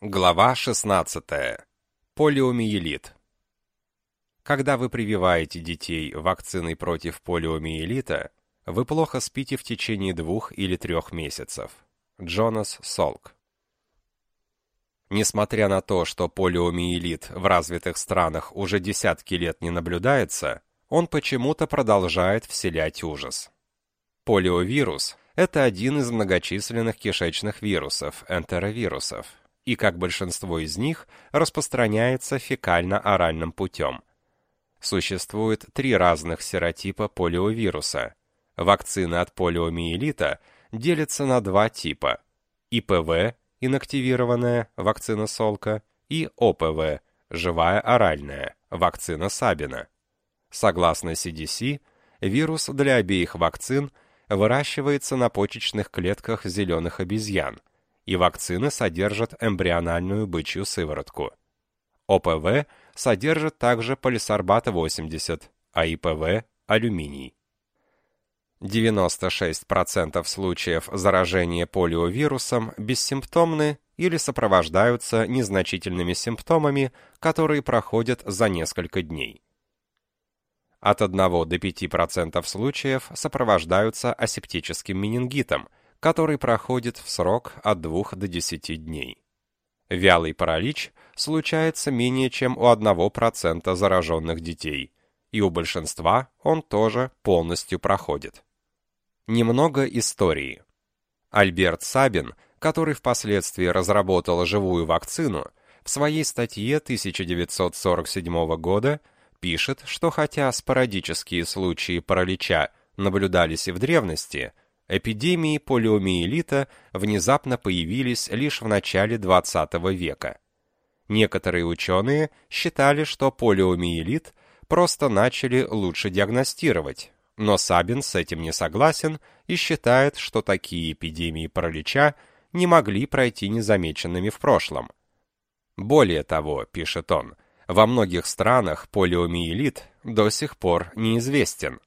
Глава 16. Полиомиелит. Когда вы прививаете детей вакциной против полиомиелита, вы плохо спите в течение двух или трех месяцев. Джонас Солк. Несмотря на то, что полиомиелит в развитых странах уже десятки лет не наблюдается, он почему-то продолжает вселять ужас. Полиовирус – это один из многочисленных кишечных вирусов, энтеровирусов, и, как большинство из них, распространяется фекально-оральным путем. Существует три разных серотипа полиовируса. Вакцины от полиомиелита делятся на два типа – ИПВ, инактивированная вакцина Солка, и ОПВ, живая оральная, вакцина Сабина. Согласно CDC, вирус для обеих вакцин выращивается на почечных клетках зеленых обезьян, и вакцины содержат эмбриональную бычью сыворотку. ОПВ содержит также полисорбат-80, а ИПВ – алюминий. 96% случаев заражения полиовирусом бессимптомны или сопровождаются незначительными симптомами, которые проходят за несколько дней. От 1 до 5% случаев сопровождаются асептическим менингитом, который проходит в срок от 2 до 10 дней. Вялый паралич случается менее чем у 1% зараженных детей, и у большинства он тоже полностью проходит. Немного истории. Альберт Сабин, который впоследствии разработал живую вакцину, в своей статье 1947 года пишет, что хотя спорадические случаи паралича наблюдались и в древности, эпидемии полиомиелита внезапно появились лишь в начале XX века. Некоторые ученые считали, что полиомиелит просто начали лучше диагностировать, но Сабин с этим не согласен и считает, что такие эпидемии паралича не могли пройти незамеченными в прошлом. Более того, пишет он, во многих странах полиомиелит до сих пор неизвестен.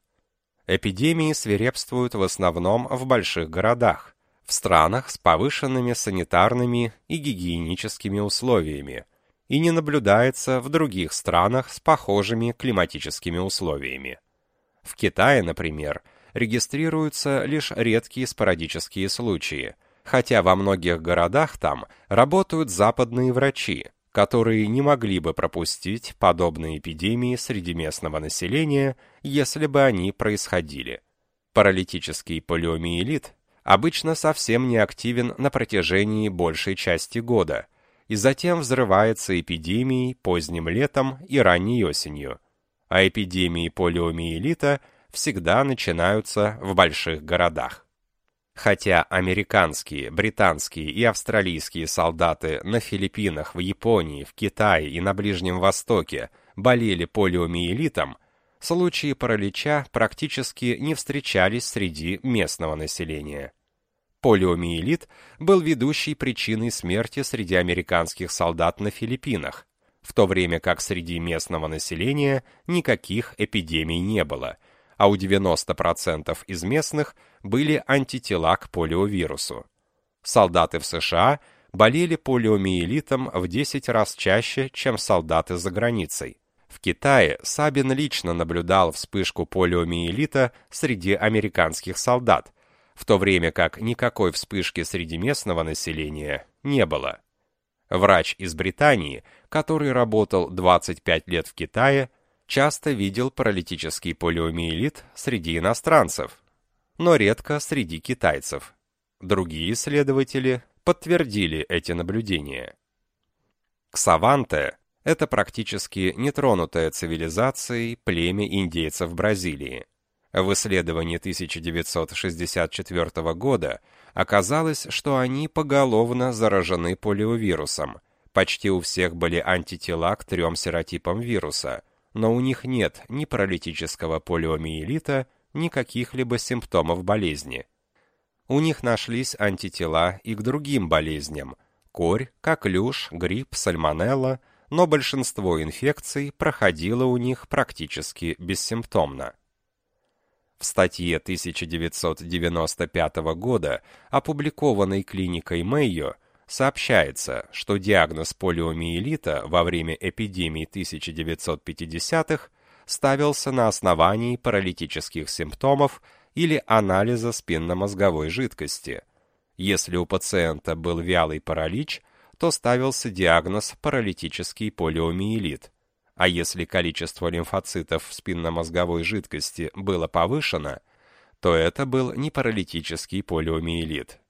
Эпидемии свирепствуют в основном в больших городах, в странах с повышенными санитарными и гигиеническими условиями, и не наблюдается в других странах с похожими климатическими условиями. В Китае, например, регистрируются лишь редкие спорадические случаи, хотя во многих городах там работают западные врачи, которые не могли бы пропустить подобные эпидемии среди местного населения, если бы они происходили. Паралитический полиомиелит обычно совсем не активен на протяжении большей части года, и затем взрывается эпидемией поздним летом и ранней осенью. А эпидемии полиомиелита всегда начинаются в больших городах. Хотя американские, британские и австралийские солдаты на Филиппинах, в Японии, в Китае и на Ближнем Востоке болели полиомиелитом, случаи паралича практически не встречались среди местного населения. Полиомиелит был ведущей причиной смерти среди американских солдат на Филиппинах, в то время как среди местного населения никаких эпидемий не было – а у 90% из местных были антитела к полиовирусу. Солдаты в США болели полиомиелитом в 10 раз чаще, чем солдаты за границей. В Китае Сабин лично наблюдал вспышку полиомиелита среди американских солдат, в то время как никакой вспышки среди местного населения не было. Врач из Британии, который работал 25 лет в Китае, часто видел паралитический полиомиелит среди иностранцев, но редко среди китайцев. Другие исследователи подтвердили эти наблюдения. Ксаванте – это практически нетронутая цивилизацией племя индейцев Бразилии. В исследовании 1964 года оказалось, что они поголовно заражены полиовирусом. Почти у всех были антитела к трем серотипам вируса – но у них нет ни паралитического полиомиелита, ни каких-либо симптомов болезни. У них нашлись антитела и к другим болезням – корь, коклюш, грипп, сальмонелла, но большинство инфекций проходило у них практически бессимптомно. В статье 1995 года, опубликованной клиникой Мэйо, сообщается, что диагноз полиомиелита во время эпидемии 1950-х ставился на основании паралитических симптомов или анализа спинномозговой жидкости. Если у пациента был вялый паралич, то ставился диагноз паралитический полиомиелит. А если количество лимфоцитов в спинномозговой жидкости было повышено, то это был не паралитический полиомиелит.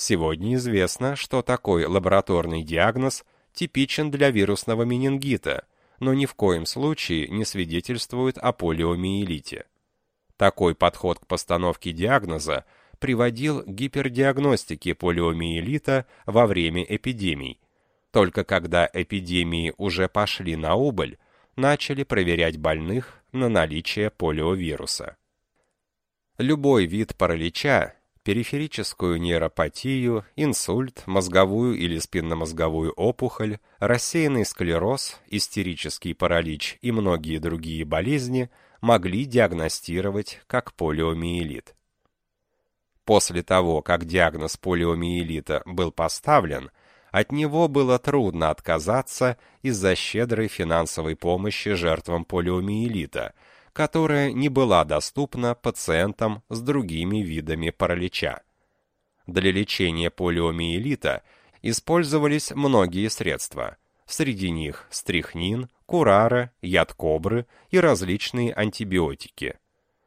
Сегодня известно, что такой лабораторный диагноз типичен для вирусного менингита, но ни в коем случае не свидетельствует о полиомиелите. Такой подход к постановке диагноза приводил к гипердиагностике полиомиелита во время эпидемий. Только когда эпидемии уже пошли на убыль, начали проверять больных на наличие полиовируса. Любой вид паралича периферическую нейропатию, инсульт, мозговую или спинномозговую опухоль, рассеянный склероз, истерический паралич и многие другие болезни могли диагностировать как полиомиелит. После того, как диагноз полиомиелита был поставлен, от него было трудно отказаться из-за щедрой финансовой помощи жертвам полиомиелита – которая не была доступна пациентам с другими видами паралича. Для лечения полиомиелита использовались многие средства, среди них стрихнин, курара, яд кобры и различные антибиотики.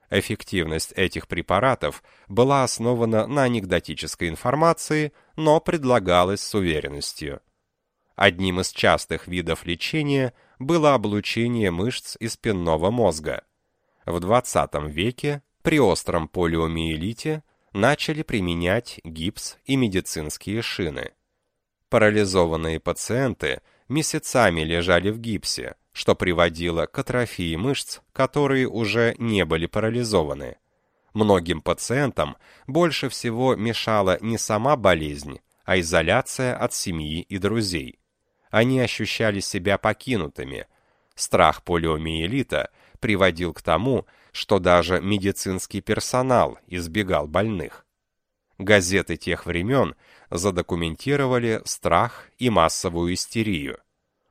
Эффективность этих препаратов была основана на анекдотической информации, но предлагалась с уверенностью. Одним из частых видов лечения было облучение мышц и спинного мозга. В 20 веке при остром полиомиелите начали применять гипс и медицинские шины. Парализованные пациенты месяцами лежали в гипсе, что приводило к атрофии мышц, которые уже не были парализованы. Многим пациентам больше всего мешала не сама болезнь, а изоляция от семьи и друзей. Они ощущали себя покинутыми. Страх полиомиелита приводил к тому, что даже медицинский персонал избегал больных. Газеты тех времен задокументировали страх и массовую истерию.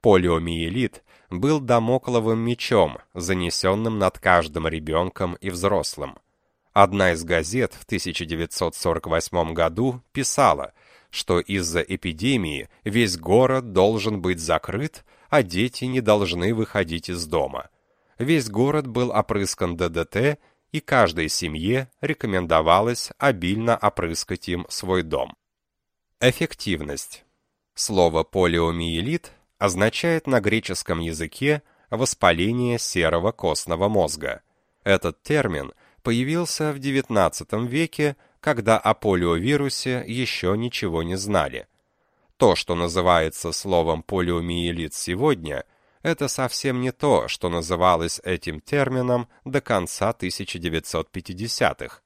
Полиомиелит был домокловым мечом, занесенным над каждым ребенком и взрослым. Одна из газет в 1948 году писала, что из-за эпидемии весь город должен быть закрыт, а дети не должны выходить из дома весь город был опрыскан ДДТ, и каждой семье рекомендовалось обильно опрыскать им свой дом. Эффективность. Слово полиомиелит означает на греческом языке воспаление серого костного мозга. Этот термин появился в XIX веке, когда о полиовирусе еще ничего не знали. То, что называется словом полиомиелит сегодня – это совсем не то, что называлось этим термином до конца 1950-х.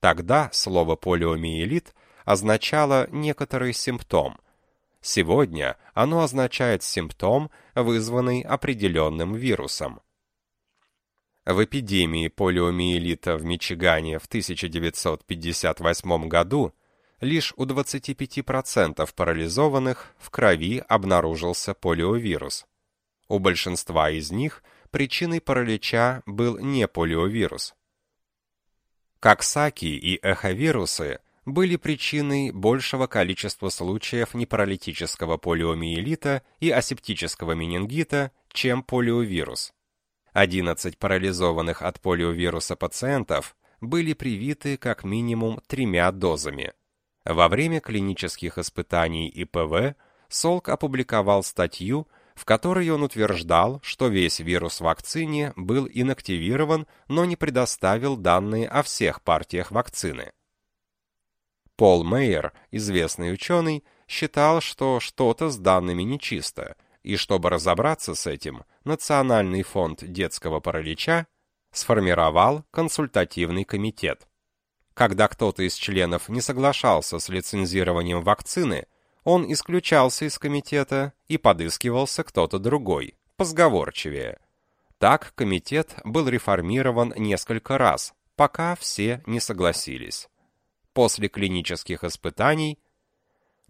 Тогда слово полиомиелит означало некоторый симптом. Сегодня оно означает симптом, вызванный определенным вирусом. В эпидемии полиомиелита в Мичигане в 1958 году лишь у 25% парализованных в крови обнаружился полиовирус. У большинства из них причиной паралича был не полиовирус. Коксаки и эховирусы были причиной большего количества случаев непаралитического полиомиелита и асептического менингита, чем полиовирус. 11 парализованных от полиовируса пациентов были привиты как минимум тремя дозами. Во время клинических испытаний ИПВ Солк опубликовал статью, в которой он утверждал, что весь вирус вакцине был инактивирован, но не предоставил данные о всех партиях вакцины. Пол Мейер, известный ученый, считал, что что-то с данными нечисто, и чтобы разобраться с этим, Национальный фонд детского паралича сформировал консультативный комитет. Когда кто-то из членов не соглашался с лицензированием вакцины, он исключался из комитета и подыскивался кто-то другой, позговорчивее. Так комитет был реформирован несколько раз, пока все не согласились. После клинических испытаний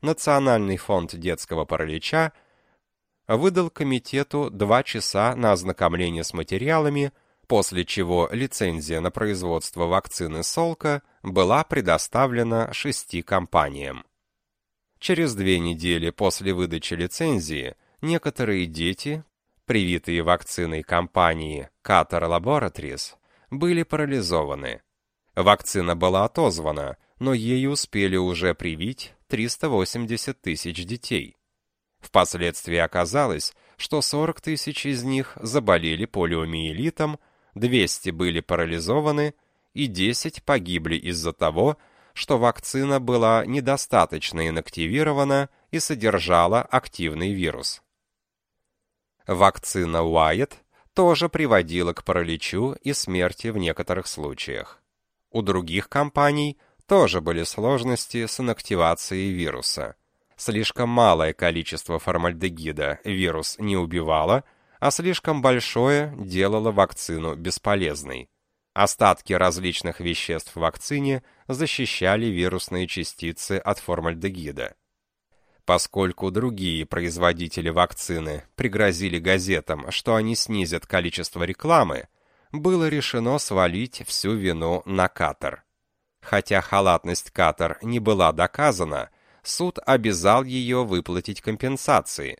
Национальный фонд детского паралича выдал комитету два часа на ознакомление с материалами, после чего лицензия на производство вакцины Солка была предоставлена шести компаниям. Через две недели после выдачи лицензии некоторые дети, привитые вакциной компании Qatar Laboratories, были парализованы. Вакцина была отозвана, но ей успели уже привить 380 тысяч детей. Впоследствии оказалось, что 40 тысяч из них заболели полиомиелитом, 200 были парализованы и 10 погибли из-за того, что вакцина была недостаточно инактивирована и содержала активный вирус. Вакцина Уайт тоже приводила к параличу и смерти в некоторых случаях. У других компаний тоже были сложности с инактивацией вируса. Слишком малое количество формальдегида вирус не убивало, а слишком большое делало вакцину бесполезной. Остатки различных веществ в вакцине защищали вирусные частицы от формальдегида. Поскольку другие производители вакцины пригрозили газетам, что они снизят количество рекламы, было решено свалить всю вину на Катар. Хотя халатность Катар не была доказана, суд обязал ее выплатить компенсации.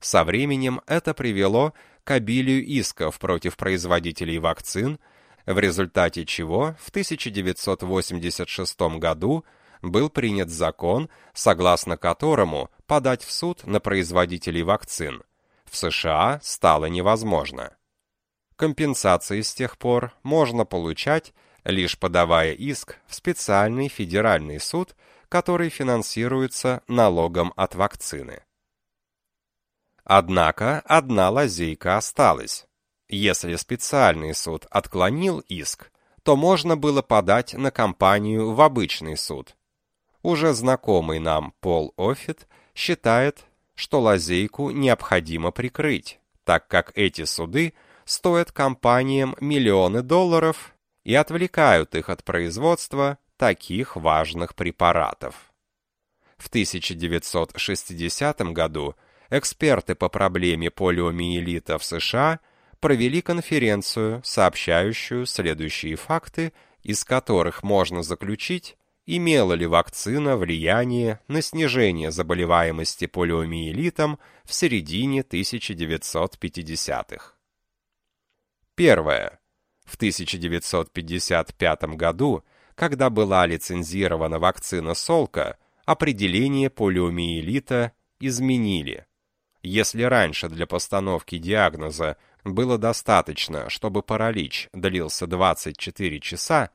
Со временем это привело к обилию исков против производителей вакцин, в результате чего в 1986 году был принят закон, согласно которому подать в суд на производителей вакцин в США стало невозможно. Компенсации с тех пор можно получать, лишь подавая иск в специальный федеральный суд, который финансируется налогом от вакцины. Однако одна лазейка осталась. Если специальный суд отклонил иск, то можно было подать на компанию в обычный суд. Уже знакомый нам Пол Оффит считает, что лазейку необходимо прикрыть, так как эти суды стоят компаниям миллионы долларов и отвлекают их от производства таких важных препаратов. В 1960 году эксперты по проблеме полиомиелита в США провели конференцию, сообщающую следующие факты, из которых можно заключить, имела ли вакцина влияние на снижение заболеваемости полиомиелитом в середине 1950-х. Первое. В 1955 году, когда была лицензирована вакцина Солка, определение полиомиелита изменили. Если раньше для постановки диагноза было достаточно, чтобы паралич длился 24 часа,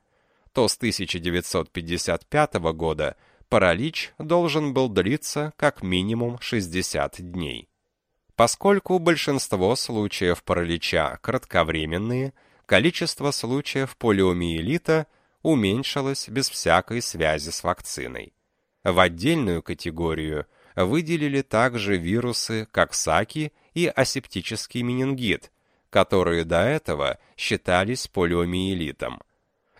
то с 1955 года паралич должен был длиться как минимум 60 дней. Поскольку большинство случаев паралича кратковременные, количество случаев полиомиелита уменьшилось без всякой связи с вакциной. В отдельную категорию выделили также вирусы Коксаки и асептический менингит, которые до этого считались полиомиелитом.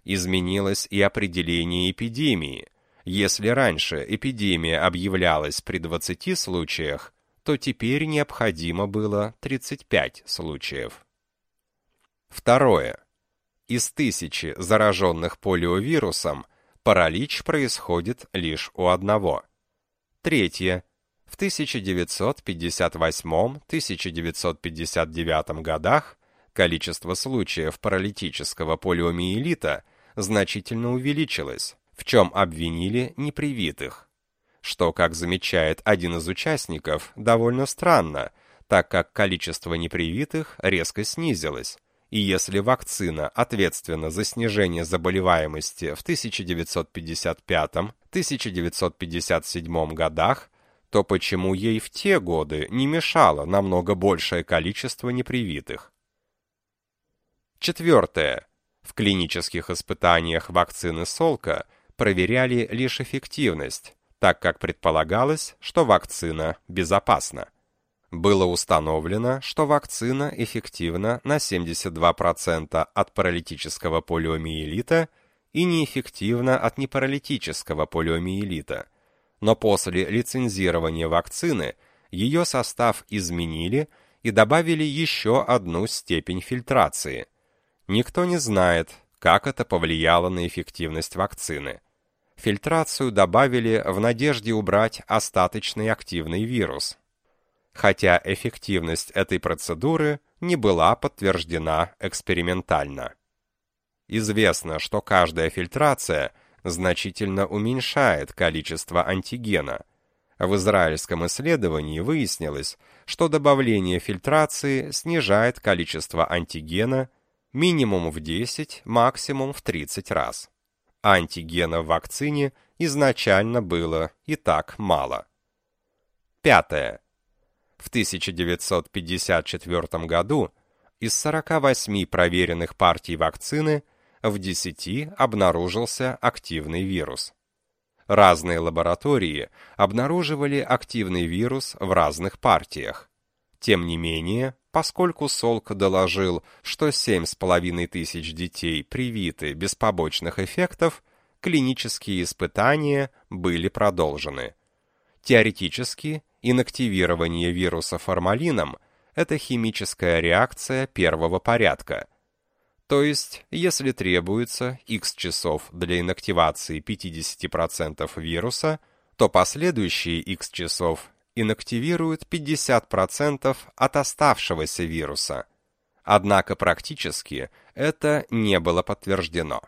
Изменилось и определение эпидемии. Если раньше эпидемия объявлялась при 20 случаях, то теперь необходимо было 35 случаев. Второе. Из тысячи зараженных полиовирусом паралич происходит лишь у одного. Третье. В 1958-1959 годах количество случаев паралитического полиомиелита значительно увеличилось, в чем обвинили непривитых. Что, как замечает один из участников, довольно странно, так как количество непривитых резко снизилось, и если вакцина ответственна за снижение заболеваемости в 1955-1957 годах, то почему ей в те годы не мешало намного большее количество непривитых? Четвертое. В клинических испытаниях вакцины Солка проверяли лишь эффективность, так как предполагалось, что вакцина безопасна. Было установлено, что вакцина эффективна на 72% от паралитического полиомиелита и неэффективна от непаралитического полиомиелита, Но после лицензирования вакцины ее состав изменили и добавили еще одну степень фильтрации. Никто не знает, как это повлияло на эффективность вакцины. Фильтрацию добавили в надежде убрать остаточный активный вирус. Хотя эффективность этой процедуры не была подтверждена экспериментально. Известно, что каждая фильтрация значительно уменьшает количество антигена. В израильском исследовании выяснилось, что добавление фильтрации снижает количество антигена минимум в 10, максимум в 30 раз. Антигена в вакцине изначально было и так мало. Пятое. В 1954 году из 48 проверенных партий вакцины в 10 обнаружился активный вирус. Разные лаборатории обнаруживали активный вирус в разных партиях. Тем не менее, поскольку Солк доложил, что 7,5 тысяч детей привиты без побочных эффектов, клинические испытания были продолжены. Теоретически, инактивирование вируса формалином – это химическая реакция первого порядка. То есть, если требуется x часов для инактивации 50% вируса, то последующие x часов инактивируют 50% от оставшегося вируса. Однако практически это не было подтверждено.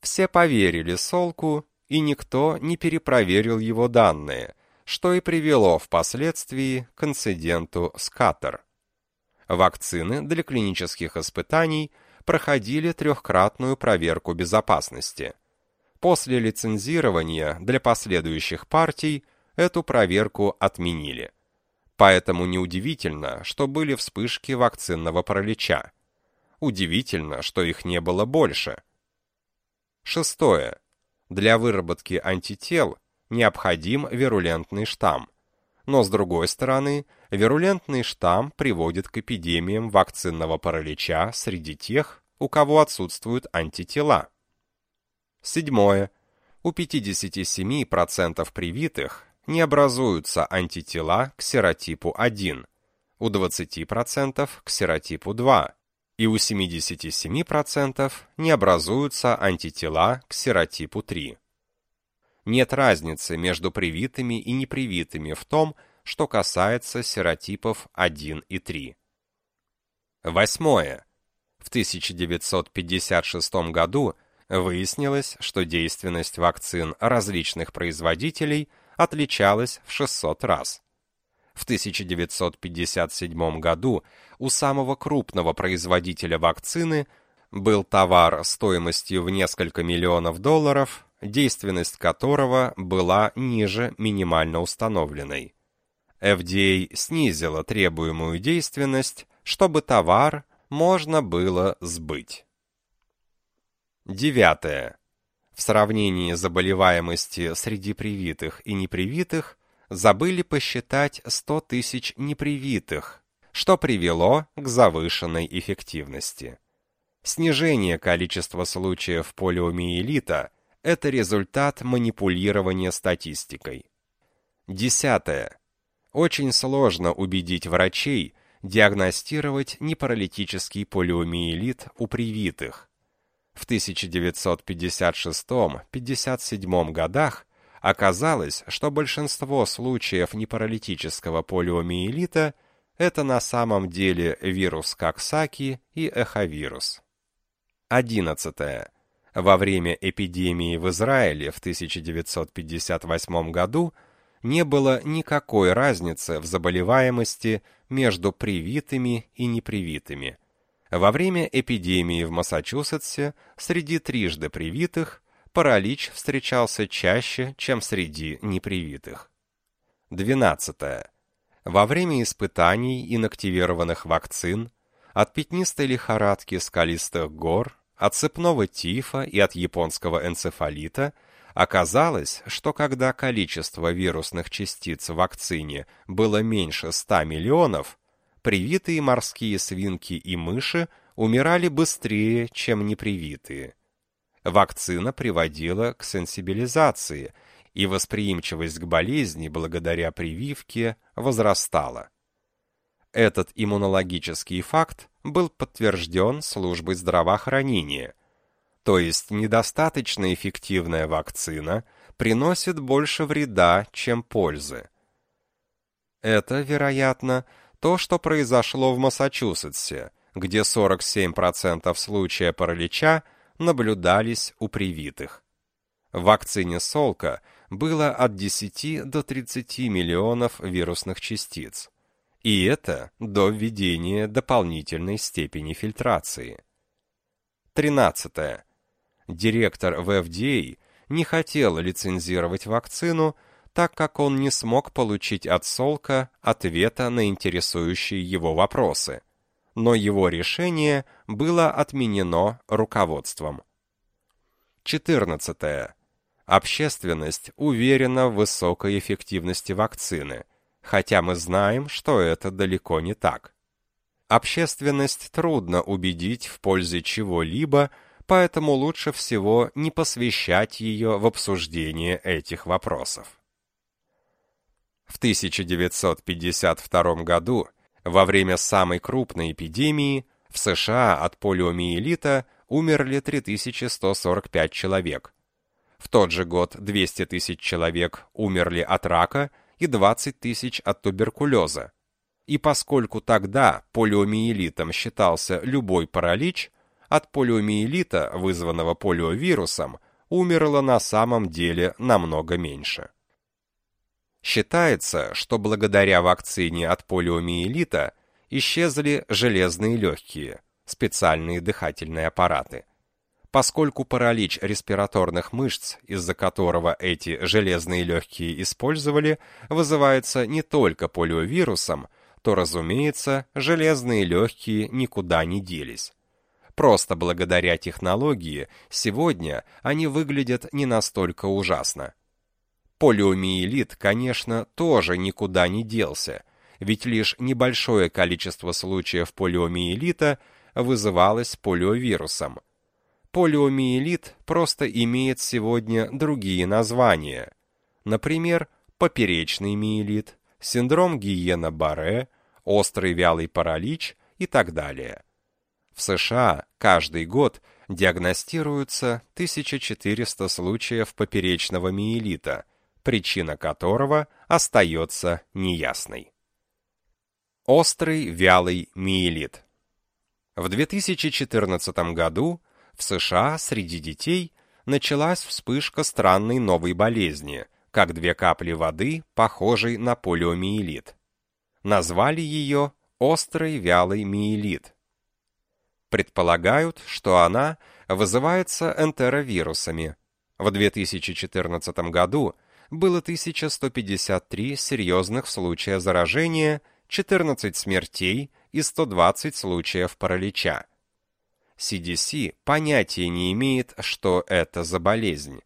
Все поверили Солку, и никто не перепроверил его данные, что и привело впоследствии к инциденту с Катер. Вакцины для клинических испытаний проходили трехкратную проверку безопасности. После лицензирования для последующих партий эту проверку отменили. Поэтому неудивительно, что были вспышки вакцинного паралича. Удивительно, что их не было больше. Шестое. Для выработки антител необходим вирулентный штамм. Но с другой стороны, вирулентный штамм приводит к эпидемиям вакцинного паралича среди тех, у кого отсутствуют антитела. Седьмое. У 57% привитых не образуются антитела к серотипу 1, у 20% к серотипу 2, и у 77% не образуются антитела к серотипу 3 нет разницы между привитыми и непривитыми в том, что касается серотипов 1 и 3. Восьмое. В 1956 году выяснилось, что действенность вакцин различных производителей отличалась в 600 раз. В 1957 году у самого крупного производителя вакцины был товар стоимостью в несколько миллионов долларов, действенность которого была ниже минимально установленной. FDA снизила требуемую действенность, чтобы товар можно было сбыть. Девятое. В сравнении заболеваемости среди привитых и непривитых забыли посчитать 100 тысяч непривитых, что привело к завышенной эффективности. Снижение количества случаев полиомиелита – это результат манипулирования статистикой. Десятое. Очень сложно убедить врачей диагностировать непаралитический полиомиелит у привитых. В 1956-57 годах оказалось, что большинство случаев непаралитического полиомиелита это на самом деле вирус Коксаки и эховирус. Одиннадцатое. Во время эпидемии в Израиле в 1958 году не было никакой разницы в заболеваемости между привитыми и непривитыми. Во время эпидемии в Массачусетсе среди трижды привитых паралич встречался чаще, чем среди непривитых. 12. Во время испытаний инактивированных вакцин от пятнистой лихорадки скалистых гор от цепного тифа и от японского энцефалита оказалось, что когда количество вирусных частиц в вакцине было меньше 100 миллионов, привитые морские свинки и мыши умирали быстрее, чем непривитые. Вакцина приводила к сенсибилизации, и восприимчивость к болезни благодаря прививке возрастала. Этот иммунологический факт был подтвержден службой здравоохранения, то есть недостаточно эффективная вакцина приносит больше вреда, чем пользы. Это, вероятно, то, что произошло в Массачусетсе, где 47% случаев паралича наблюдались у привитых. В вакцине Солка было от 10 до 30 миллионов вирусных частиц. И это до введения дополнительной степени фильтрации. 13. Директор в FDA не хотел лицензировать вакцину, так как он не смог получить от Солка ответа на интересующие его вопросы. Но его решение было отменено руководством. 14. Общественность уверена в высокой эффективности вакцины, хотя мы знаем, что это далеко не так. Общественность трудно убедить в пользе чего-либо, поэтому лучше всего не посвящать ее в обсуждение этих вопросов. В 1952 году, во время самой крупной эпидемии, в США от полиомиелита умерли 3145 человек, в тот же год 200 тысяч человек умерли от рака и 20 тысяч от туберкулеза. И поскольку тогда полиомиелитом считался любой паралич, от полиомиелита, вызванного полиовирусом, умерло на самом деле намного меньше. Считается, что благодаря вакцине от полиомиелита исчезли железные легкие, специальные дыхательные аппараты поскольку паралич респираторных мышц, из-за которого эти железные легкие использовали, вызывается не только полиовирусом, то, разумеется, железные легкие никуда не делись. Просто благодаря технологии сегодня они выглядят не настолько ужасно. Полиомиелит, конечно, тоже никуда не делся, ведь лишь небольшое количество случаев полиомиелита вызывалось полиовирусом, полиомиелит просто имеет сегодня другие названия. Например, поперечный миелит, синдром Гиена-Барре, острый вялый паралич и так далее. В США каждый год диагностируются 1400 случаев поперечного миелита, причина которого остается неясной. Острый вялый миелит. В 2014 году в США среди детей началась вспышка странной новой болезни, как две капли воды, похожей на полиомиелит. Назвали ее острый вялый миелит. Предполагают, что она вызывается энтеровирусами. В 2014 году было 1153 серьезных случая заражения, 14 смертей и 120 случаев паралича. CDC понятия не имеет, что это за болезнь.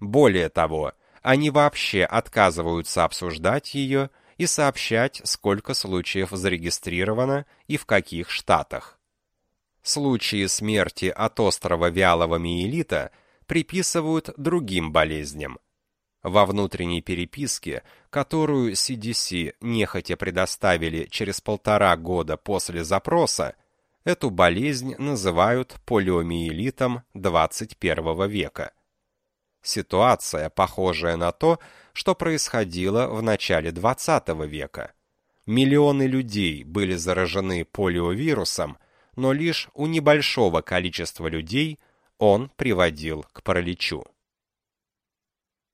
Более того, они вообще отказываются обсуждать ее и сообщать, сколько случаев зарегистрировано и в каких штатах. Случаи смерти от острого вялого миелита приписывают другим болезням. Во внутренней переписке, которую CDC нехотя предоставили через полтора года после запроса, Эту болезнь называют полиомиелитом 21 века. Ситуация похожая на то, что происходило в начале 20 века. Миллионы людей были заражены полиовирусом, но лишь у небольшого количества людей он приводил к параличу.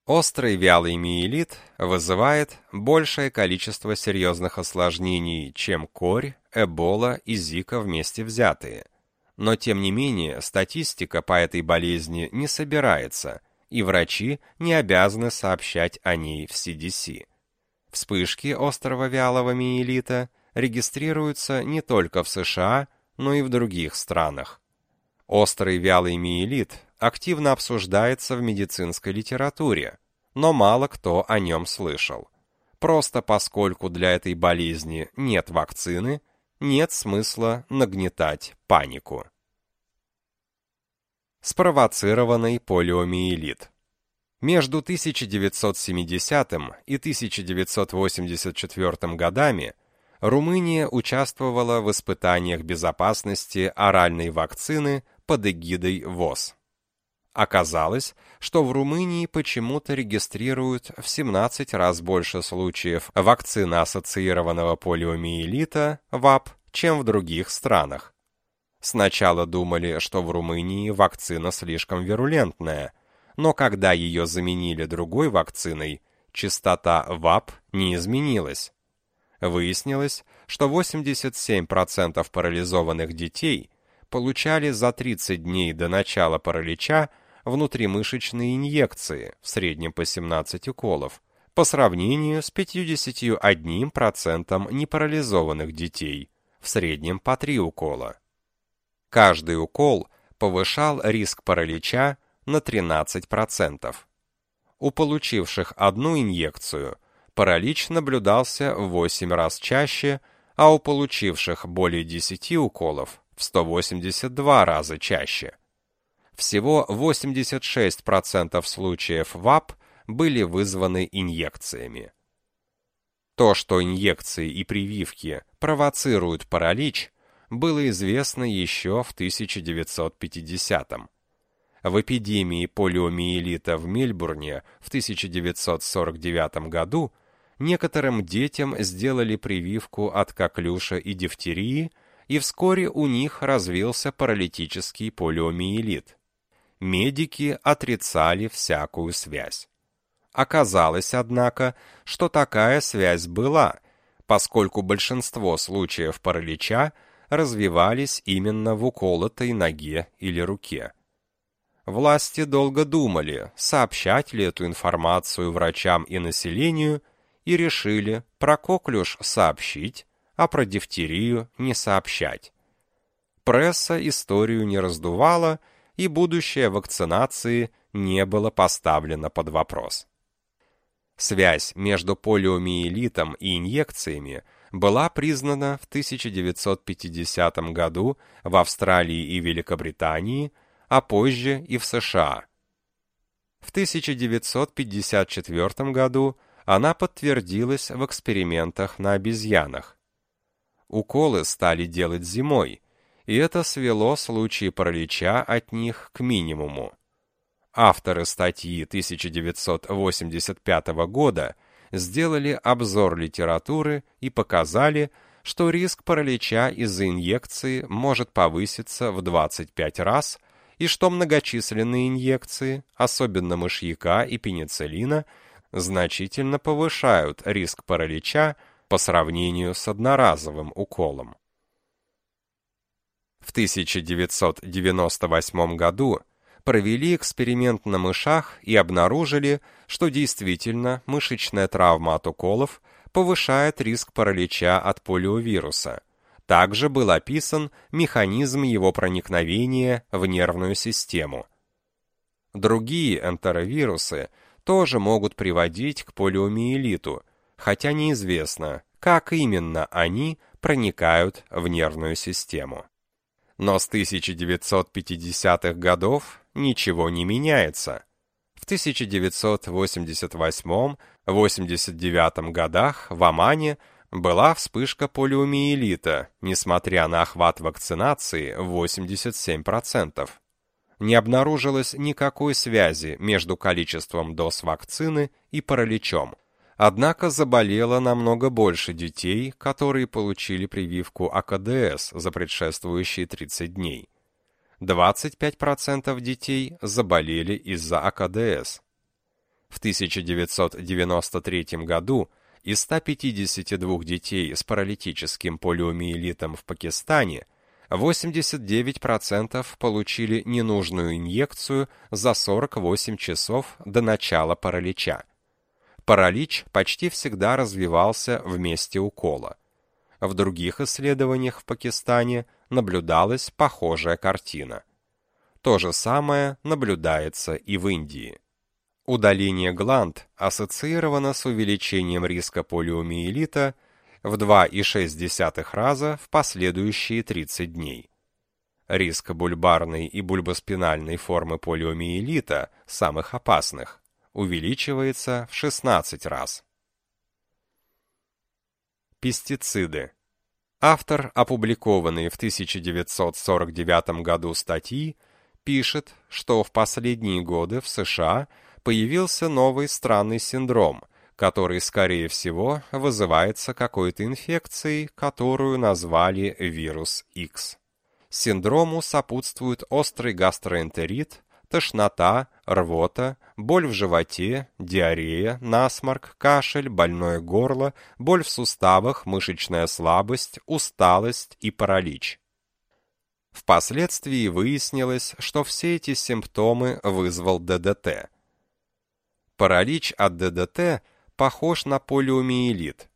Острый вялый миелит вызывает большее количество серьезных осложнений, чем корь, эбола и зика вместе взятые. Но тем не менее, статистика по этой болезни не собирается, и врачи не обязаны сообщать о ней в CDC. Вспышки острого вялого миелита регистрируются не только в США, но и в других странах. Острый вялый миелит активно обсуждается в медицинской литературе, но мало кто о нем слышал. Просто поскольку для этой болезни нет вакцины, нет смысла нагнетать панику. Спровоцированный полиомиелит. Между 1970 и 1984 годами Румыния участвовала в испытаниях безопасности оральной вакцины под эгидой ВОЗ. Оказалось, что в Румынии почему-то регистрируют в 17 раз больше случаев вакцины ассоциированного полиомиелита ВАП, чем в других странах. Сначала думали, что в Румынии вакцина слишком вирулентная, но когда ее заменили другой вакциной, частота ВАП не изменилась. Выяснилось, что 87% парализованных детей получали за 30 дней до начала паралича внутримышечные инъекции, в среднем по 17 уколов, по сравнению с 51% непарализованных детей, в среднем по 3 укола. Каждый укол повышал риск паралича на 13%. У получивших одну инъекцию паралич наблюдался в 8 раз чаще, а у получивших более 10 уколов в 182 раза чаще. Всего 86% случаев ВАП были вызваны инъекциями. То, что инъекции и прививки провоцируют паралич, было известно еще в 1950-м. В эпидемии полиомиелита в Мельбурне в 1949 году некоторым детям сделали прививку от коклюша и дифтерии, и вскоре у них развился паралитический полиомиелит медики отрицали всякую связь. Оказалось, однако, что такая связь была, поскольку большинство случаев паралича развивались именно в уколотой ноге или руке. Власти долго думали, сообщать ли эту информацию врачам и населению, и решили про коклюш сообщить, а про дифтерию не сообщать. Пресса историю не раздувала, и будущее вакцинации не было поставлено под вопрос. Связь между полиомиелитом и инъекциями была признана в 1950 году в Австралии и Великобритании, а позже и в США. В 1954 году она подтвердилась в экспериментах на обезьянах. Уколы стали делать зимой, и это свело случаи паралича от них к минимуму. Авторы статьи 1985 года сделали обзор литературы и показали, что риск паралича из-за инъекции может повыситься в 25 раз и что многочисленные инъекции, особенно мышьяка и пенициллина, значительно повышают риск паралича по сравнению с одноразовым уколом. В 1998 году провели эксперимент на мышах и обнаружили, что действительно мышечная травма от уколов повышает риск паралича от полиовируса. Также был описан механизм его проникновения в нервную систему. Другие энтеровирусы тоже могут приводить к полиомиелиту, хотя неизвестно, как именно они проникают в нервную систему. Но с 1950-х годов ничего не меняется. В 1988-89 годах в Омане была вспышка полиомиелита, несмотря на охват вакцинации в 87%. Не обнаружилось никакой связи между количеством доз вакцины и параличом. Однако заболело намного больше детей, которые получили прививку АКДС за предшествующие 30 дней. 25% детей заболели из-за АКДС. В 1993 году из 152 детей с паралитическим полиомиелитом в Пакистане 89% получили ненужную инъекцию за 48 часов до начала паралича паралич почти всегда развивался в месте укола. В других исследованиях в Пакистане наблюдалась похожая картина. То же самое наблюдается и в Индии. Удаление гланд ассоциировано с увеличением риска полиомиелита в 2,6 раза в последующие 30 дней. Риск бульбарной и бульбоспинальной формы полиомиелита, самых опасных, увеличивается в 16 раз. Пестициды. Автор, опубликованный в 1949 году статьи, пишет, что в последние годы в США появился новый странный синдром, который, скорее всего, вызывается какой-то инфекцией, которую назвали вирус X. Синдрому сопутствует острый гастроэнтерит, тошнота, рвота, боль в животе, диарея, насморк, кашель, больное горло, боль в суставах, мышечная слабость, усталость и паралич. Впоследствии выяснилось, что все эти симптомы вызвал ДДТ. Паралич от ДДТ похож на полиомиелит.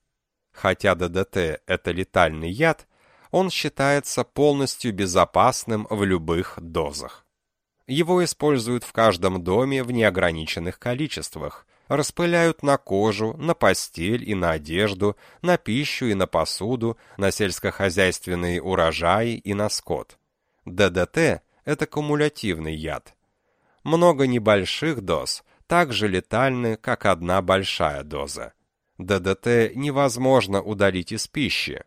Хотя ДДТ – это летальный яд, он считается полностью безопасным в любых дозах. Его используют в каждом доме в неограниченных количествах. Распыляют на кожу, на постель и на одежду, на пищу и на посуду, на сельскохозяйственные урожаи и на скот. ДДТ – это кумулятивный яд. Много небольших доз так же летальны, как одна большая доза. ДДТ невозможно удалить из пищи.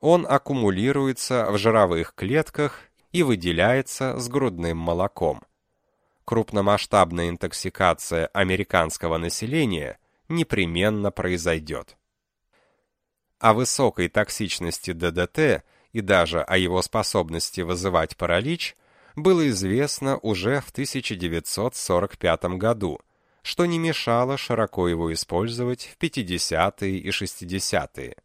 Он аккумулируется в жировых клетках и выделяется с грудным молоком. Крупномасштабная интоксикация американского населения непременно произойдет. О высокой токсичности ДДТ и даже о его способности вызывать паралич было известно уже в 1945 году, что не мешало широко его использовать в 50-е и 60-е.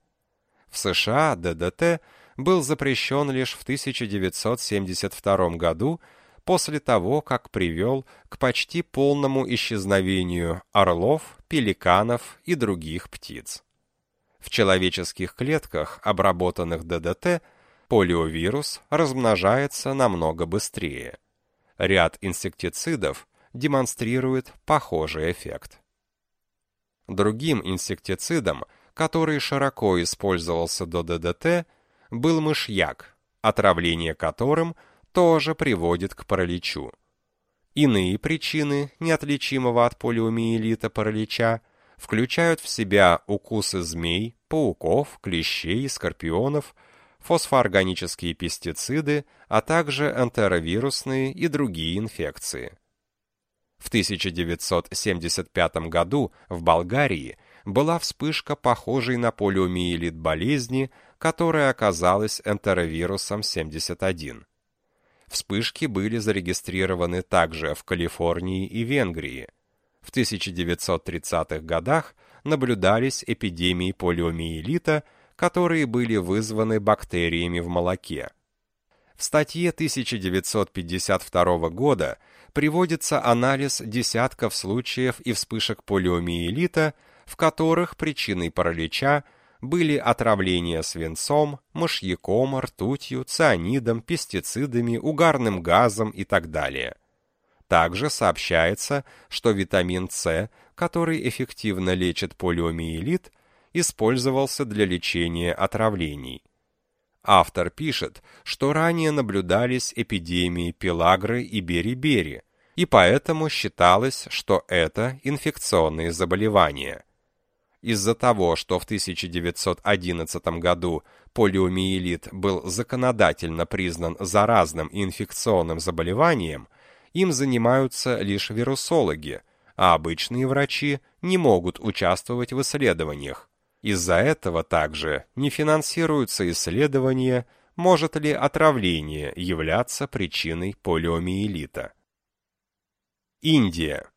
В США ДДТ был запрещен лишь в 1972 году после того, как привел к почти полному исчезновению орлов, пеликанов и других птиц. В человеческих клетках, обработанных ДДТ, полиовирус размножается намного быстрее. Ряд инсектицидов демонстрирует похожий эффект. Другим инсектицидом, который широко использовался до ДДТ, был мышьяк, отравление которым тоже приводит к параличу. Иные причины неотличимого от полиомиелита паралича включают в себя укусы змей, пауков, клещей, скорпионов, фосфоорганические пестициды, а также энтеровирусные и другие инфекции. В 1975 году в Болгарии была вспышка похожей на полиомиелит болезни, которая оказалась энтеровирусом 71. Вспышки были зарегистрированы также в Калифорнии и Венгрии. В 1930-х годах наблюдались эпидемии полиомиелита, которые были вызваны бактериями в молоке. В статье 1952 года приводится анализ десятков случаев и вспышек полиомиелита, в которых причиной паралича были отравления свинцом, мышьяком, ртутью, цианидом, пестицидами, угарным газом и так далее. Также сообщается, что витамин С, который эффективно лечит полиомиелит, использовался для лечения отравлений. Автор пишет, что ранее наблюдались эпидемии пелагры и бери-бери, и поэтому считалось, что это инфекционные заболевания – из-за того, что в 1911 году полиомиелит был законодательно признан заразным и инфекционным заболеванием, им занимаются лишь вирусологи, а обычные врачи не могут участвовать в исследованиях. Из-за этого также не финансируются исследования, может ли отравление являться причиной полиомиелита. Индия.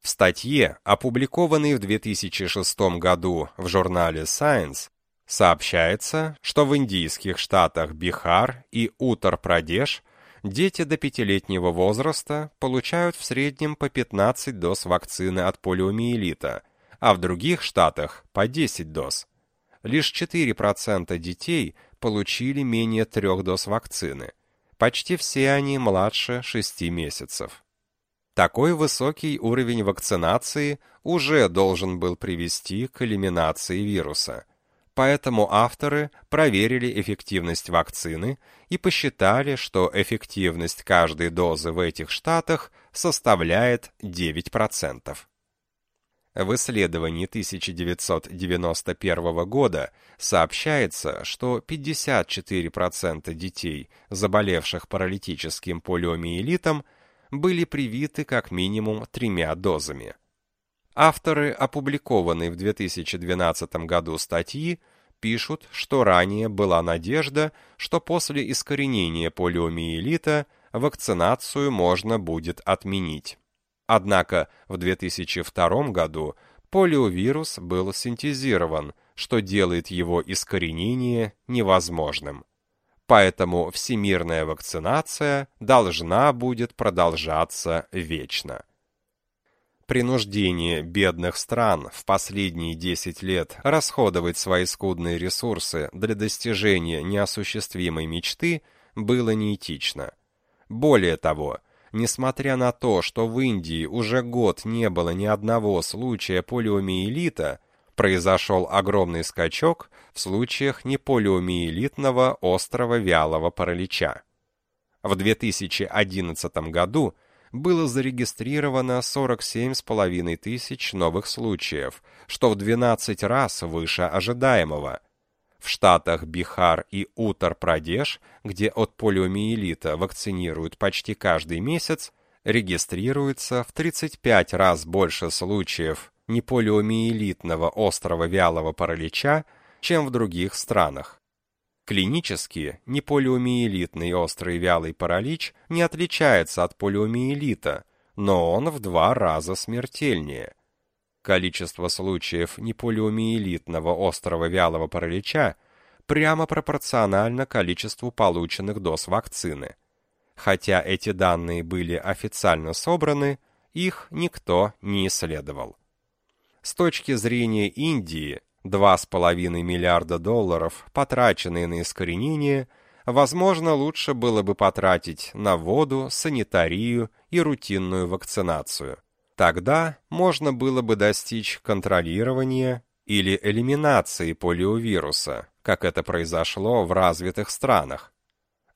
В статье, опубликованной в 2006 году в журнале Science, сообщается, что в индийских штатах Бихар и Утар-Прадеш дети до пятилетнего возраста получают в среднем по 15 доз вакцины от полиомиелита, а в других штатах по 10 доз. Лишь 4% детей получили менее трех доз вакцины. Почти все они младше 6 месяцев. Такой высокий уровень вакцинации уже должен был привести к элиминации вируса. Поэтому авторы проверили эффективность вакцины и посчитали, что эффективность каждой дозы в этих штатах составляет 9%. В исследовании 1991 года сообщается, что 54% детей, заболевших паралитическим полиомиелитом, были привиты как минимум тремя дозами. Авторы опубликованной в 2012 году статьи пишут, что ранее была надежда, что после искоренения полиомиелита вакцинацию можно будет отменить. Однако в 2002 году полиовирус был синтезирован, что делает его искоренение невозможным. Поэтому всемирная вакцинация должна будет продолжаться вечно. Принуждение бедных стран в последние 10 лет расходовать свои скудные ресурсы для достижения неосуществимой мечты было неэтично. Более того, Несмотря на то, что в Индии уже год не было ни одного случая полиомиелита, произошел огромный скачок в случаях неполиомиелитного острого вялого паралича. В 2011 году было зарегистрировано 47,5 тысяч новых случаев, что в 12 раз выше ожидаемого – в штатах Бихар и Утар-Прадеш, где от полиомиелита вакцинируют почти каждый месяц, регистрируется в 35 раз больше случаев неполиомиелитного острого вялого паралича, чем в других странах. Клинически неполиомиелитный острый вялый паралич не отличается от полиомиелита, но он в два раза смертельнее. Количество случаев неполиомиелитного острого вялого паралича прямо пропорционально количеству полученных доз вакцины. Хотя эти данные были официально собраны, их никто не исследовал. С точки зрения Индии, 2,5 миллиарда долларов, потраченные на искоренение, возможно, лучше было бы потратить на воду, санитарию и рутинную вакцинацию. Тогда можно было бы достичь контролирования или элиминации полиовируса, как это произошло в развитых странах.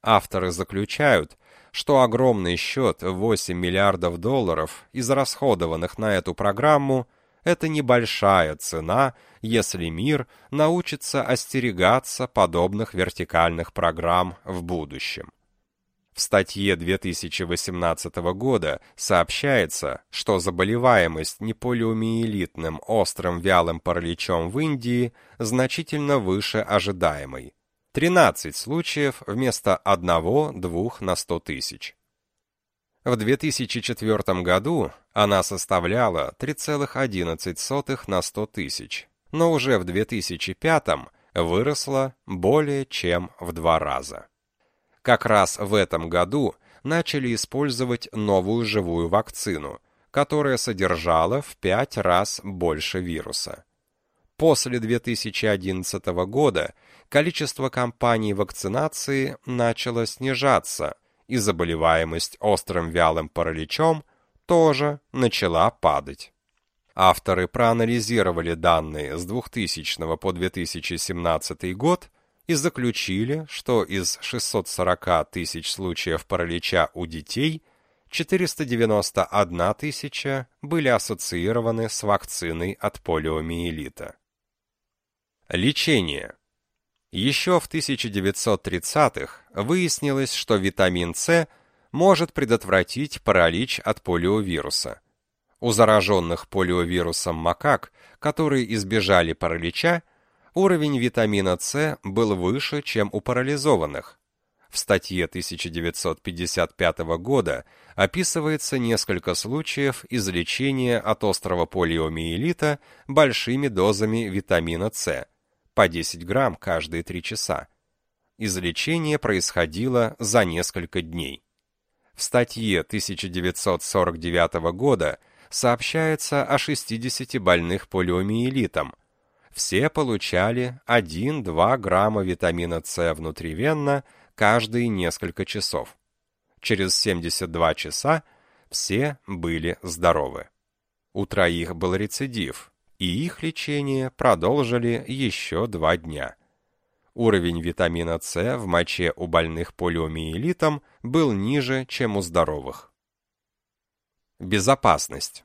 Авторы заключают, что огромный счет в 8 миллиардов долларов, израсходованных на эту программу, это небольшая цена, если мир научится остерегаться подобных вертикальных программ в будущем. В статье 2018 года сообщается, что заболеваемость неполиомиелитным острым вялым параличом в Индии значительно выше ожидаемой. 13 случаев вместо 1-2 на 100 тысяч. В 2004 году она составляла 3,11 на 100 тысяч, но уже в 2005 выросла более чем в два раза. Как раз в этом году начали использовать новую живую вакцину, которая содержала в пять раз больше вируса. После 2011 года количество кампаний вакцинации начало снижаться, и заболеваемость острым вялым параличом тоже начала падать. Авторы проанализировали данные с 2000 по 2017 год и заключили, что из 640 тысяч случаев паралича у детей 491 тысяча были ассоциированы с вакциной от полиомиелита. Лечение. Еще в 1930-х выяснилось, что витамин С может предотвратить паралич от полиовируса. У зараженных полиовирусом макак, которые избежали паралича, уровень витамина С был выше, чем у парализованных. В статье 1955 года описывается несколько случаев излечения от острого полиомиелита большими дозами витамина С, по 10 грамм каждые 3 часа. Излечение происходило за несколько дней. В статье 1949 года сообщается о 60 больных полиомиелитом, все получали 1-2 грамма витамина С внутривенно каждые несколько часов. Через 72 часа все были здоровы. У троих был рецидив, и их лечение продолжили еще два дня. Уровень витамина С в моче у больных полиомиелитом был ниже, чем у здоровых. Безопасность.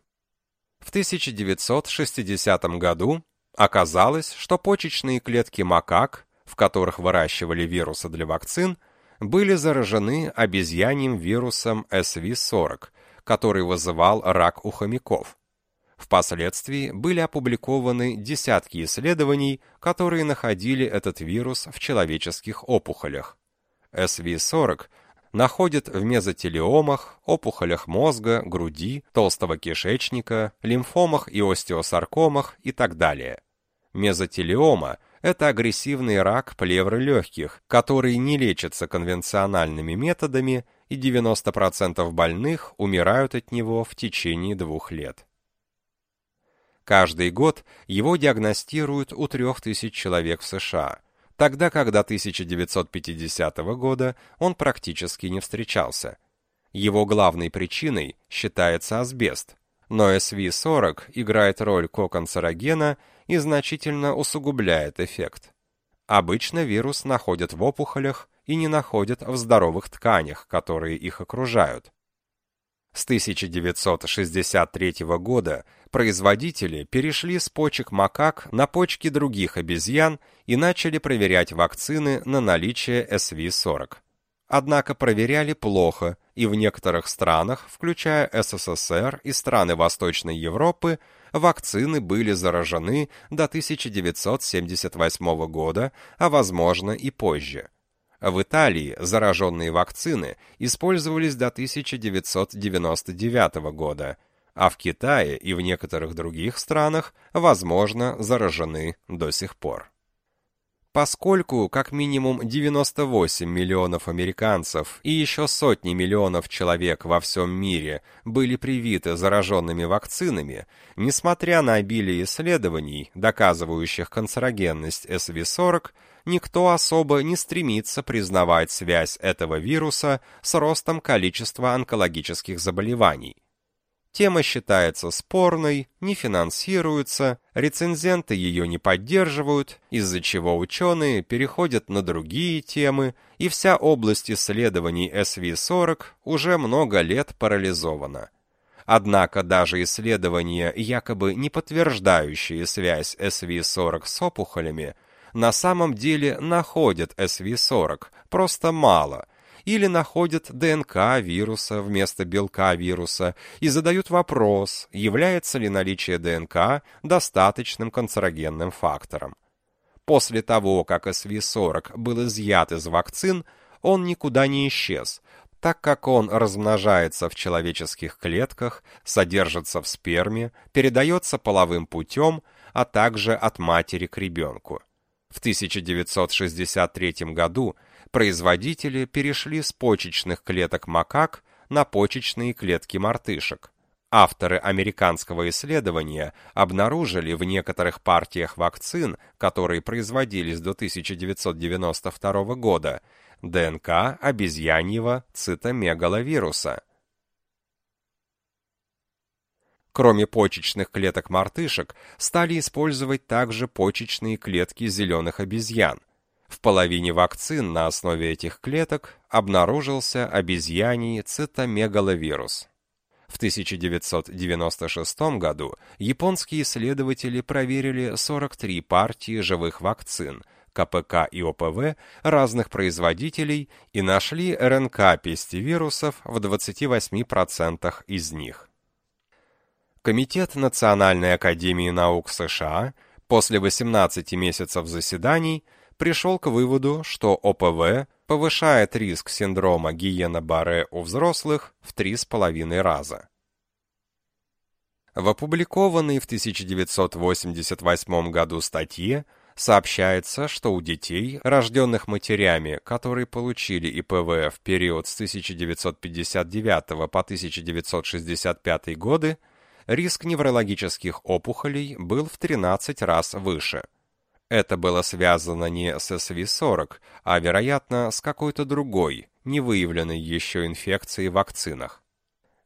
В 1960 году оказалось, что почечные клетки макак, в которых выращивали вирусы для вакцин, были заражены обезьяньим вирусом SV40, который вызывал рак у хомяков. Впоследствии были опубликованы десятки исследований, которые находили этот вирус в человеческих опухолях. SV40 находят в мезотелиомах, опухолях мозга, груди, толстого кишечника, лимфомах и остеосаркомах и так далее. Мезотелиома – это агрессивный рак плевры легких, который не лечится конвенциональными методами, и 90% больных умирают от него в течение двух лет. Каждый год его диагностируют у 3000 человек в США, тогда как до 1950 года он практически не встречался. Его главной причиной считается асбест, но SV40 играет роль коканцерогена и значительно усугубляет эффект. Обычно вирус находят в опухолях и не находят в здоровых тканях, которые их окружают. С 1963 года производители перешли с почек макак на почки других обезьян и начали проверять вакцины на наличие SV40. Однако проверяли плохо, и в некоторых странах, включая СССР и страны Восточной Европы, вакцины были заражены до 1978 года, а возможно и позже. В Италии зараженные вакцины использовались до 1999 года, а в Китае и в некоторых других странах, возможно, заражены до сих пор. Поскольку как минимум 98 миллионов американцев и еще сотни миллионов человек во всем мире были привиты зараженными вакцинами, несмотря на обилие исследований, доказывающих канцерогенность SV40, никто особо не стремится признавать связь этого вируса с ростом количества онкологических заболеваний. Тема считается спорной, не финансируется, рецензенты ее не поддерживают, из-за чего ученые переходят на другие темы, и вся область исследований SV40 уже много лет парализована. Однако даже исследования, якобы не подтверждающие связь SV40 с опухолями, на самом деле находят SV40, просто мало – или находят ДНК вируса вместо белка вируса и задают вопрос, является ли наличие ДНК достаточным канцерогенным фактором. После того, как SV40 был изъят из вакцин, он никуда не исчез, так как он размножается в человеческих клетках, содержится в сперме, передается половым путем, а также от матери к ребенку. В 1963 году производители перешли с почечных клеток макак на почечные клетки мартышек. Авторы американского исследования обнаружили в некоторых партиях вакцин, которые производились до 1992 года, ДНК обезьяньего цитомегаловируса. Кроме почечных клеток мартышек, стали использовать также почечные клетки зеленых обезьян. В половине вакцин на основе этих клеток обнаружился обезьяний цитомегаловирус. В 1996 году японские исследователи проверили 43 партии живых вакцин КПК и ОПВ разных производителей и нашли РНК пестивирусов в 28% из них. Комитет Национальной академии наук США после 18 месяцев заседаний пришел к выводу, что ОПВ повышает риск синдрома Гиена-Барре у взрослых в 3,5 раза. В опубликованной в 1988 году статье сообщается, что у детей, рожденных матерями, которые получили ИПВ в период с 1959 по 1965 годы, риск неврологических опухолей был в 13 раз выше – это было связано не с СВ-40, а, вероятно, с какой-то другой, не выявленной еще инфекцией в вакцинах.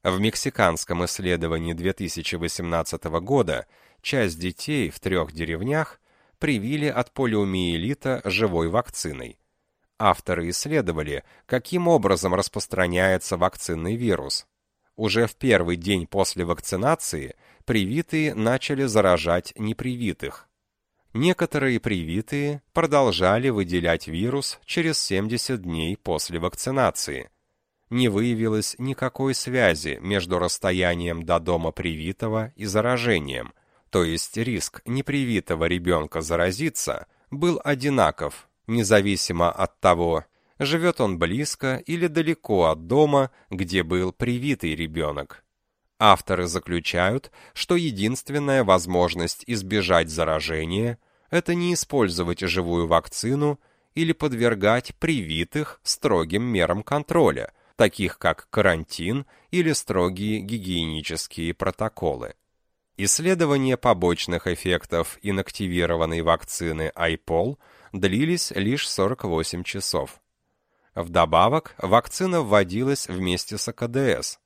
В мексиканском исследовании 2018 года часть детей в трех деревнях привили от полиомиелита живой вакциной. Авторы исследовали, каким образом распространяется вакцинный вирус. Уже в первый день после вакцинации привитые начали заражать непривитых. Некоторые привитые продолжали выделять вирус через 70 дней после вакцинации. Не выявилось никакой связи между расстоянием до дома привитого и заражением, то есть риск непривитого ребенка заразиться был одинаков, независимо от того, живет он близко или далеко от дома, где был привитый ребенок. Авторы заключают, что единственная возможность избежать заражения – это не использовать живую вакцину или подвергать привитых строгим мерам контроля, таких как карантин или строгие гигиенические протоколы. Исследования побочных эффектов инактивированной вакцины iPol длились лишь 48 часов. Вдобавок, вакцина вводилась вместе с АКДС.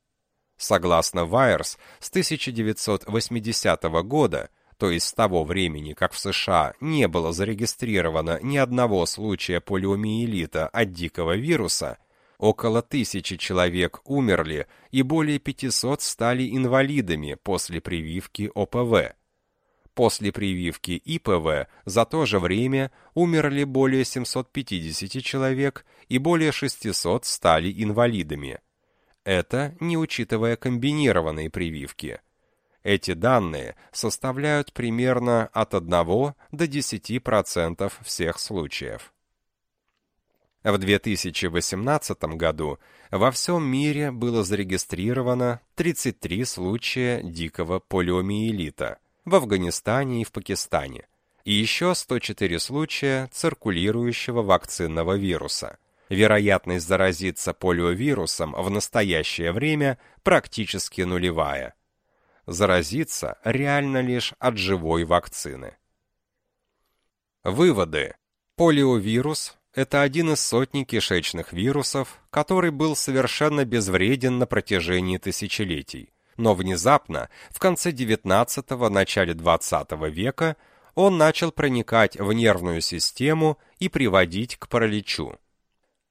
Согласно Вайерс, с 1980 года, то есть с того времени, как в США не было зарегистрировано ни одного случая полиомиелита от дикого вируса, около тысячи человек умерли и более 500 стали инвалидами после прививки ОПВ. После прививки ИПВ за то же время умерли более 750 человек и более 600 стали инвалидами. Это не учитывая комбинированные прививки. Эти данные составляют примерно от 1 до 10% всех случаев. В 2018 году во всем мире было зарегистрировано 33 случая дикого полиомиелита в Афганистане и в Пакистане, и еще 104 случая циркулирующего вакцинного вируса. Вероятность заразиться полиовирусом в настоящее время практически нулевая. Заразиться реально лишь от живой вакцины. Выводы. Полиовирус – это один из сотни кишечных вирусов, который был совершенно безвреден на протяжении тысячелетий. Но внезапно, в конце XIX – начале XX века, он начал проникать в нервную систему и приводить к параличу.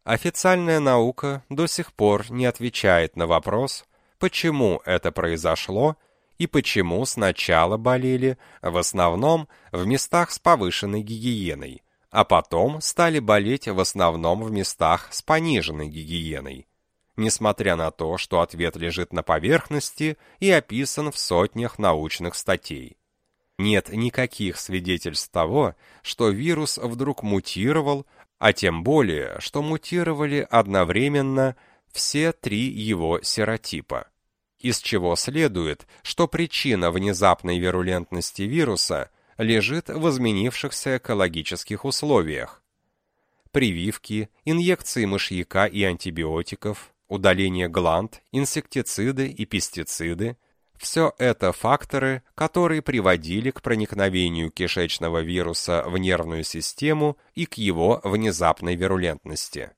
Официальная наука до сих пор не отвечает на вопрос, почему это произошло и почему сначала болели в основном в местах с повышенной гигиеной, а потом стали болеть в основном в местах с пониженной гигиеной. Несмотря на то, что ответ лежит на поверхности и описан в сотнях научных статей. Нет никаких свидетельств того, что вирус вдруг мутировал, а тем более, что мутировали одновременно все три его серотипа. Из чего следует, что причина внезапной вирулентности вируса лежит в изменившихся экологических условиях. Прививки, инъекции мышьяка и антибиотиков, удаление гланд, инсектициды и пестициды все это факторы, которые приводили к проникновению кишечного вируса в нервную систему и к его внезапной вирулентности.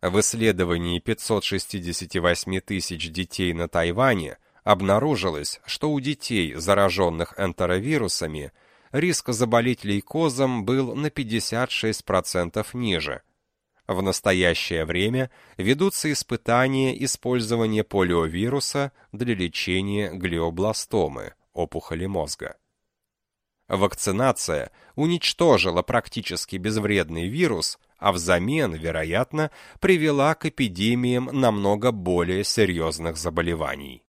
В исследовании 568 тысяч детей на Тайване обнаружилось, что у детей, зараженных энтеровирусами, риск заболеть лейкозом был на 56% ниже – в настоящее время ведутся испытания использования полиовируса для лечения глиобластомы, опухоли мозга. Вакцинация уничтожила практически безвредный вирус, а взамен, вероятно, привела к эпидемиям намного более серьезных заболеваний.